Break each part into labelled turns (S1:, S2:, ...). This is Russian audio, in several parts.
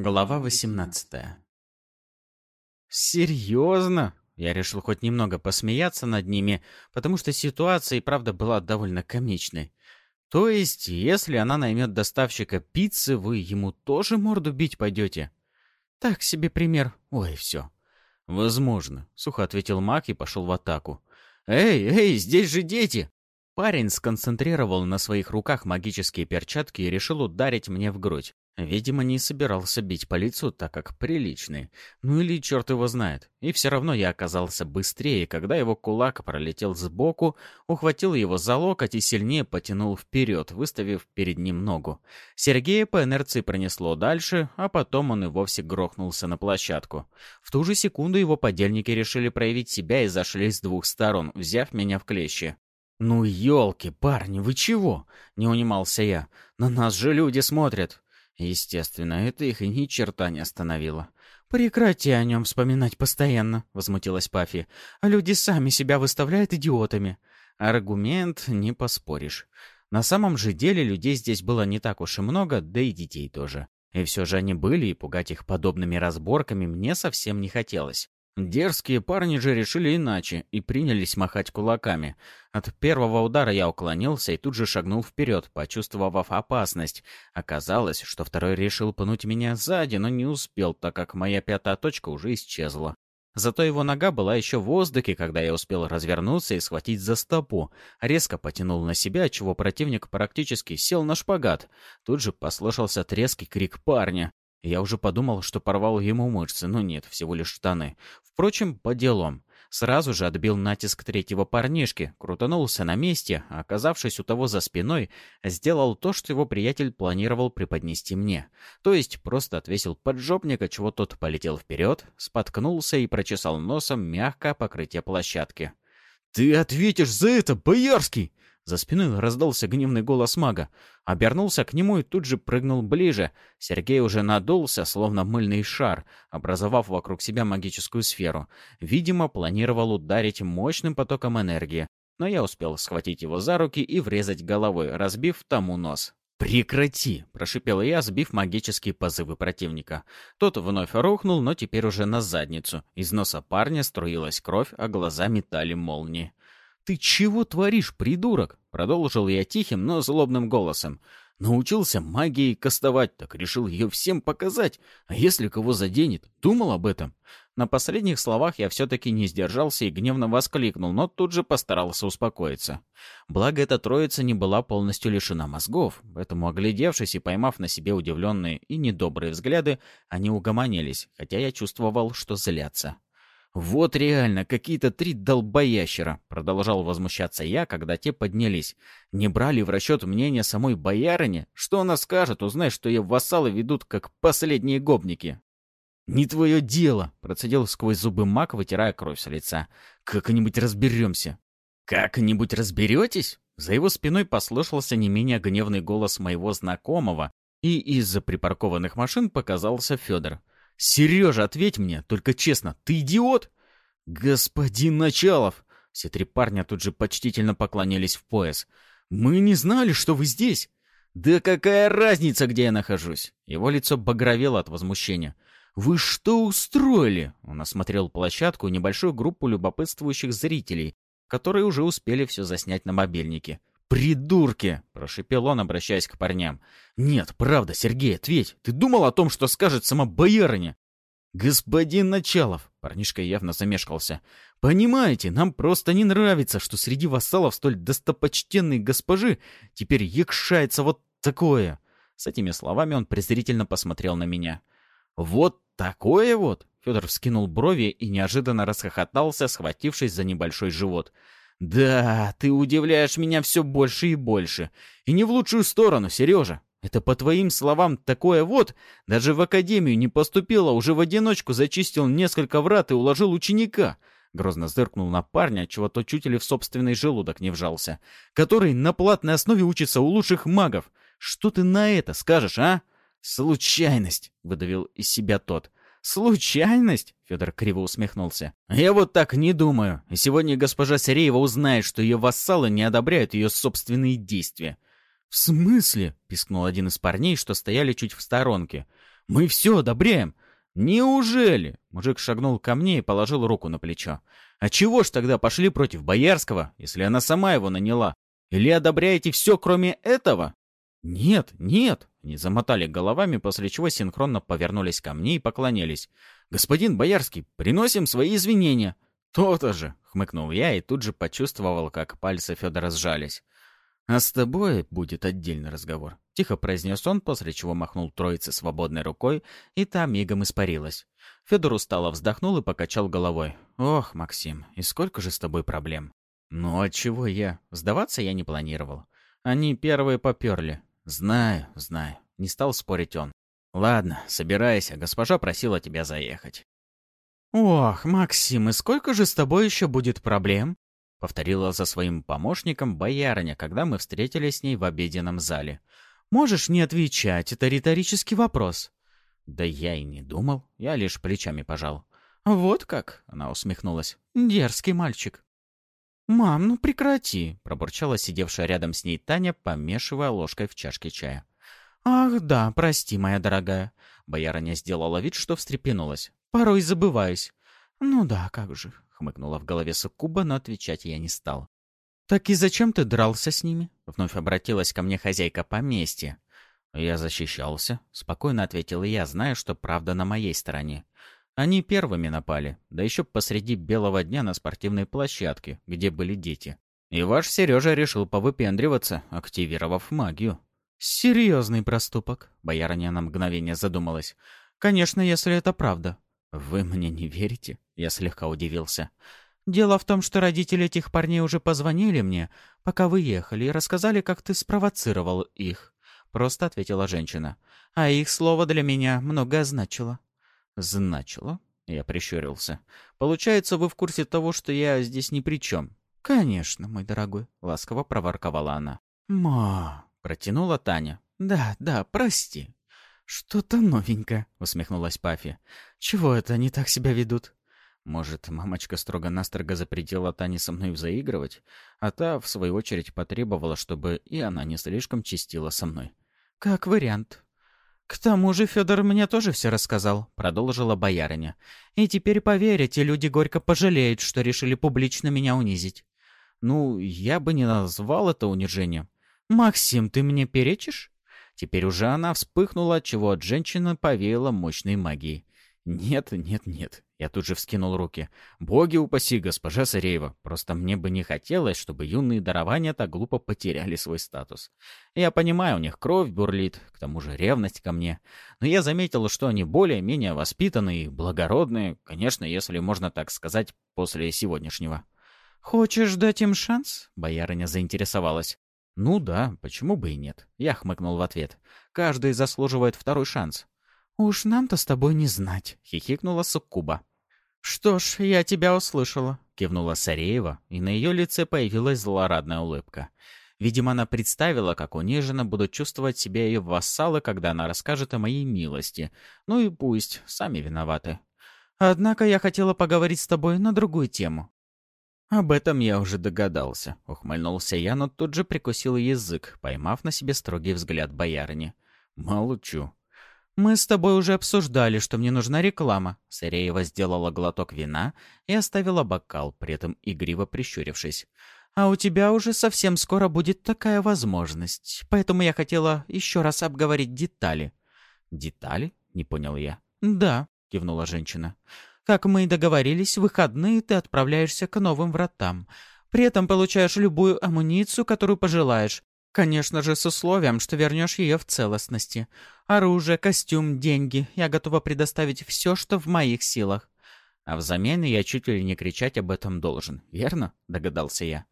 S1: Глава 18 «Серьезно?» Я решил хоть немного посмеяться над ними, потому что ситуация и правда была довольно комичной. То есть, если она наймет доставщика пиццы, вы ему тоже морду бить пойдете? Так себе пример. Ой, все. Возможно, сухо ответил Мак и пошел в атаку. Эй, эй, здесь же дети! Парень сконцентрировал на своих руках магические перчатки и решил ударить мне в грудь. Видимо, не собирался бить по лицу, так как приличный. Ну или черт его знает. И все равно я оказался быстрее, когда его кулак пролетел сбоку, ухватил его за локоть и сильнее потянул вперед, выставив перед ним ногу. Сергея по инерции пронесло дальше, а потом он и вовсе грохнулся на площадку. В ту же секунду его подельники решили проявить себя и зашли с двух сторон, взяв меня в клещи. «Ну, елки, парни, вы чего?» — не унимался я. «На нас же люди смотрят!» Естественно, это их и ни черта не остановило. «Прекрати о нем вспоминать постоянно», — возмутилась Пафи. «А люди сами себя выставляют идиотами». Аргумент не поспоришь. На самом же деле людей здесь было не так уж и много, да и детей тоже. И все же они были, и пугать их подобными разборками мне совсем не хотелось. Дерзкие парни же решили иначе и принялись махать кулаками. От первого удара я уклонился и тут же шагнул вперед, почувствовав опасность. Оказалось, что второй решил пнуть меня сзади, но не успел, так как моя пятая точка уже исчезла. Зато его нога была еще в воздухе, когда я успел развернуться и схватить за стопу. Резко потянул на себя, чего противник практически сел на шпагат. Тут же послышался треский крик парня. Я уже подумал, что порвал ему мышцы, но нет, всего лишь штаны. Впрочем, по делам. Сразу же отбил натиск третьего парнишки, крутанулся на месте, а оказавшись у того за спиной, сделал то, что его приятель планировал преподнести мне. То есть просто отвесил поджопника, чего тот полетел вперед, споткнулся и прочесал носом мягкое покрытие площадки. «Ты ответишь за это, Боярский!» За спиной раздался гневный голос мага. Обернулся к нему и тут же прыгнул ближе. Сергей уже надулся, словно мыльный шар, образовав вокруг себя магическую сферу. Видимо, планировал ударить мощным потоком энергии. Но я успел схватить его за руки и врезать головой, разбив тому нос. «Прекрати!» — прошипел я, сбив магические позывы противника. Тот вновь рухнул, но теперь уже на задницу. Из носа парня струилась кровь, а глаза метали молнии. «Ты чего творишь, придурок?» — продолжил я тихим, но злобным голосом. «Научился магией кастовать, так решил ее всем показать. А если кого заденет, думал об этом?» На последних словах я все-таки не сдержался и гневно воскликнул, но тут же постарался успокоиться. Благо, эта троица не была полностью лишена мозгов, поэтому, оглядевшись и поймав на себе удивленные и недобрые взгляды, они угомонились, хотя я чувствовал, что злятся. «Вот реально, какие-то три долбоящера!» — продолжал возмущаться я, когда те поднялись. «Не брали в расчет мнение самой боярыни? Что она скажет, узнай, что ее вассалы ведут как последние гопники?» «Не твое дело!» — процедил сквозь зубы маг, вытирая кровь с лица. «Как-нибудь разберемся!» «Как-нибудь разберетесь?» За его спиной послышался не менее гневный голос моего знакомого, и из-за припаркованных машин показался Федор. «Сережа, ответь мне, только честно, ты идиот?» «Господин Началов!» Все три парня тут же почтительно поклонились в пояс. «Мы не знали, что вы здесь!» «Да какая разница, где я нахожусь?» Его лицо багровело от возмущения. «Вы что устроили?» Он осмотрел площадку и небольшую группу любопытствующих зрителей, которые уже успели все заснять на мобильнике. «Придурки!» — прошипел он, обращаясь к парням. «Нет, правда, Сергей, ответь. Ты думал о том, что скажет сама боярыня?» «Господин Началов!» — парнишка явно замешкался. «Понимаете, нам просто не нравится, что среди вассалов столь достопочтенной госпожи теперь якшается вот такое!» С этими словами он презрительно посмотрел на меня. «Вот такое вот!» Федор вскинул брови и неожиданно расхохотался, схватившись за небольшой живот — «Да, ты удивляешь меня все больше и больше. И не в лучшую сторону, Сережа. Это по твоим словам такое вот, даже в академию не поступила, уже в одиночку зачистил несколько врат и уложил ученика». Грозно зыркнул на парня, чего то чуть ли в собственный желудок не вжался. «Который на платной основе учится у лучших магов. Что ты на это скажешь, а?» «Случайность», — выдавил из себя тот. «Случайность?» — Федор криво усмехнулся. «Я вот так не думаю. Сегодня госпожа Сиреева узнает, что ее вассалы не одобряют ее собственные действия». «В смысле?» — пискнул один из парней, что стояли чуть в сторонке. Мы все одобряем. «Неужели?» — мужик шагнул ко мне и положил руку на плечо. «А чего ж тогда пошли против Боярского, если она сама его наняла? Или одобряете все, кроме этого?» «Нет, нет!» — они замотали головами, после чего синхронно повернулись ко мне и поклонились. «Господин Боярский, приносим свои извинения!» «То-то же!» — хмыкнул я и тут же почувствовал, как пальцы Федора сжались. «А с тобой будет отдельный разговор», — тихо произнес он, после чего махнул троице свободной рукой, и та мигом испарилась. Федор устало вздохнул и покачал головой. «Ох, Максим, и сколько же с тобой проблем?» «Ну, а чего я? Сдаваться я не планировал. Они первые поперли. Знаю, знаю». Не стал спорить он. «Ладно, собирайся, госпожа просила тебя заехать». «Ох, Максим, и сколько же с тобой еще будет проблем?» — повторила за своим помощником боярыня, когда мы встретились с ней в обеденном зале. «Можешь не отвечать, это риторический вопрос». «Да я и не думал, я лишь плечами пожал». «Вот как?» — она усмехнулась. «Дерзкий мальчик». «Мам, ну прекрати!» — пробурчала сидевшая рядом с ней Таня, помешивая ложкой в чашке чая. «Ах, да, прости, моя дорогая». Боярыня сделала вид, что встрепенулась. «Порой забываюсь». «Ну да, как же хмыкнула в голове Суккуба, но отвечать я не стал. «Так и зачем ты дрался с ними?» — вновь обратилась ко мне хозяйка поместья. «Я защищался», — спокойно ответил я, зная, что правда на моей стороне. Они первыми напали, да еще посреди белого дня на спортивной площадке, где были дети. И ваш Сережа решил повыпендриваться, активировав магию. «Серьезный проступок», — боярыня на мгновение задумалась. «Конечно, если это правда. «Вы мне не верите?» Я слегка удивился. «Дело в том, что родители этих парней уже позвонили мне, пока вы ехали, и рассказали, как ты спровоцировал их», — просто ответила женщина. «А их слово для меня многое значило». «Значило?» — я прищурился. «Получается, вы в курсе того, что я здесь ни при чем?» «Конечно, мой дорогой», — ласково проворковала она. «Ма!» — протянула Таня. «Да, да, прости. «Что-то новенькое», — усмехнулась Пафи. «Чего это они так себя ведут?» Может, мамочка строго-настрого запретила Тане со мной заигрывать, а та, в свою очередь, потребовала, чтобы и она не слишком чистила со мной. «Как вариант». «К тому же Федор мне тоже все рассказал», — продолжила боярыня. «И теперь, поверите, люди горько пожалеют, что решили публично меня унизить». «Ну, я бы не назвал это унижением». «Максим, ты мне перечишь?» Теперь уже она вспыхнула, чего от женщины повеяло мощной магией. «Нет, нет, нет». Я тут же вскинул руки. «Боги упаси, госпожа Сареева. Просто мне бы не хотелось, чтобы юные дарования так глупо потеряли свой статус. Я понимаю, у них кровь бурлит, к тому же ревность ко мне. Но я заметил, что они более-менее воспитанные и благородные, конечно, если можно так сказать, после сегодняшнего». «Хочешь дать им шанс?» — боярыня заинтересовалась. «Ну да, почему бы и нет?» Я хмыкнул в ответ. «Каждый заслуживает второй шанс». «Уж нам-то с тобой не знать», — хихикнула Суккуба. «Что ж, я тебя услышала», — кивнула Сареева, и на ее лице появилась злорадная улыбка. Видимо, она представила, как униженно будут чувствовать себя ее вассалы, когда она расскажет о моей милости. Ну и пусть, сами виноваты. «Однако я хотела поговорить с тобой на другую тему. «Об этом я уже догадался», — ухмыльнулся я, но тут же прикусил язык, поймав на себе строгий взгляд боярыни. «Молчу». «Мы с тобой уже обсуждали, что мне нужна реклама». Сыреева сделала глоток вина и оставила бокал, при этом игриво прищурившись. «А у тебя уже совсем скоро будет такая возможность, поэтому я хотела еще раз обговорить детали». «Детали?» — не понял я. «Да», — кивнула женщина. Как мы и договорились, в выходные ты отправляешься к новым вратам. При этом получаешь любую амуницию, которую пожелаешь. Конечно же, с условием, что вернешь ее в целостности. Оружие, костюм, деньги. Я готова предоставить все, что в моих силах. А взамен я чуть ли не кричать об этом должен, верно? Догадался я.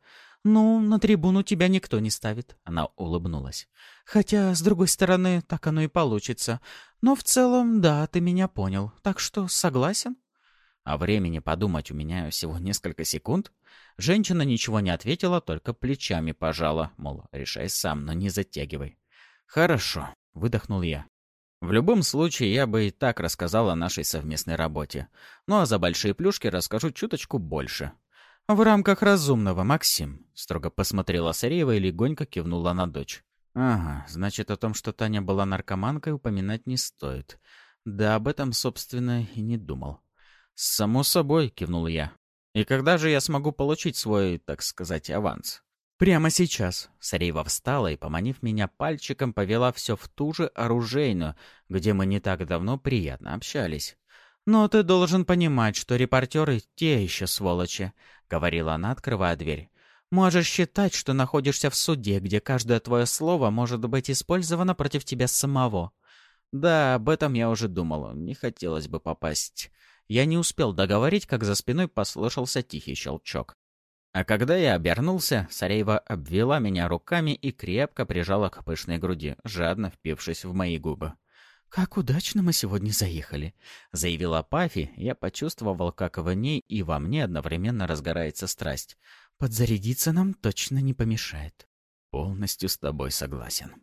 S1: «Ну, на трибуну тебя никто не ставит», — она улыбнулась. «Хотя, с другой стороны, так оно и получится. Но в целом, да, ты меня понял. Так что согласен?» А времени подумать у меня всего несколько секунд. Женщина ничего не ответила, только плечами пожала, мол, решай сам, но не затягивай. «Хорошо», — выдохнул я. В любом случае, я бы и так рассказал о нашей совместной работе. Ну а за большие плюшки расскажу чуточку больше. «В рамках разумного, Максим», — строго посмотрела Сареева и легонько кивнула на дочь. «Ага, значит, о том, что Таня была наркоманкой, упоминать не стоит. Да об этом, собственно, и не думал. «Само собой», — кивнул я. «И когда же я смогу получить свой, так сказать, аванс?» «Прямо сейчас». Сареева встала и, поманив меня пальчиком, повела все в ту же оружейную, где мы не так давно приятно общались. «Но ты должен понимать, что репортеры — те еще сволочи», — говорила она, открывая дверь. «Можешь считать, что находишься в суде, где каждое твое слово может быть использовано против тебя самого. Да, об этом я уже думал. Не хотелось бы попасть. Я не успел договорить, как за спиной послышался тихий щелчок. А когда я обернулся, Сареева обвела меня руками и крепко прижала к пышной груди, жадно впившись в мои губы. «Как удачно мы сегодня заехали», — заявила Пафи. Я почувствовал, как в ней и во мне одновременно разгорается страсть. «Подзарядиться нам точно не помешает». «Полностью с тобой согласен».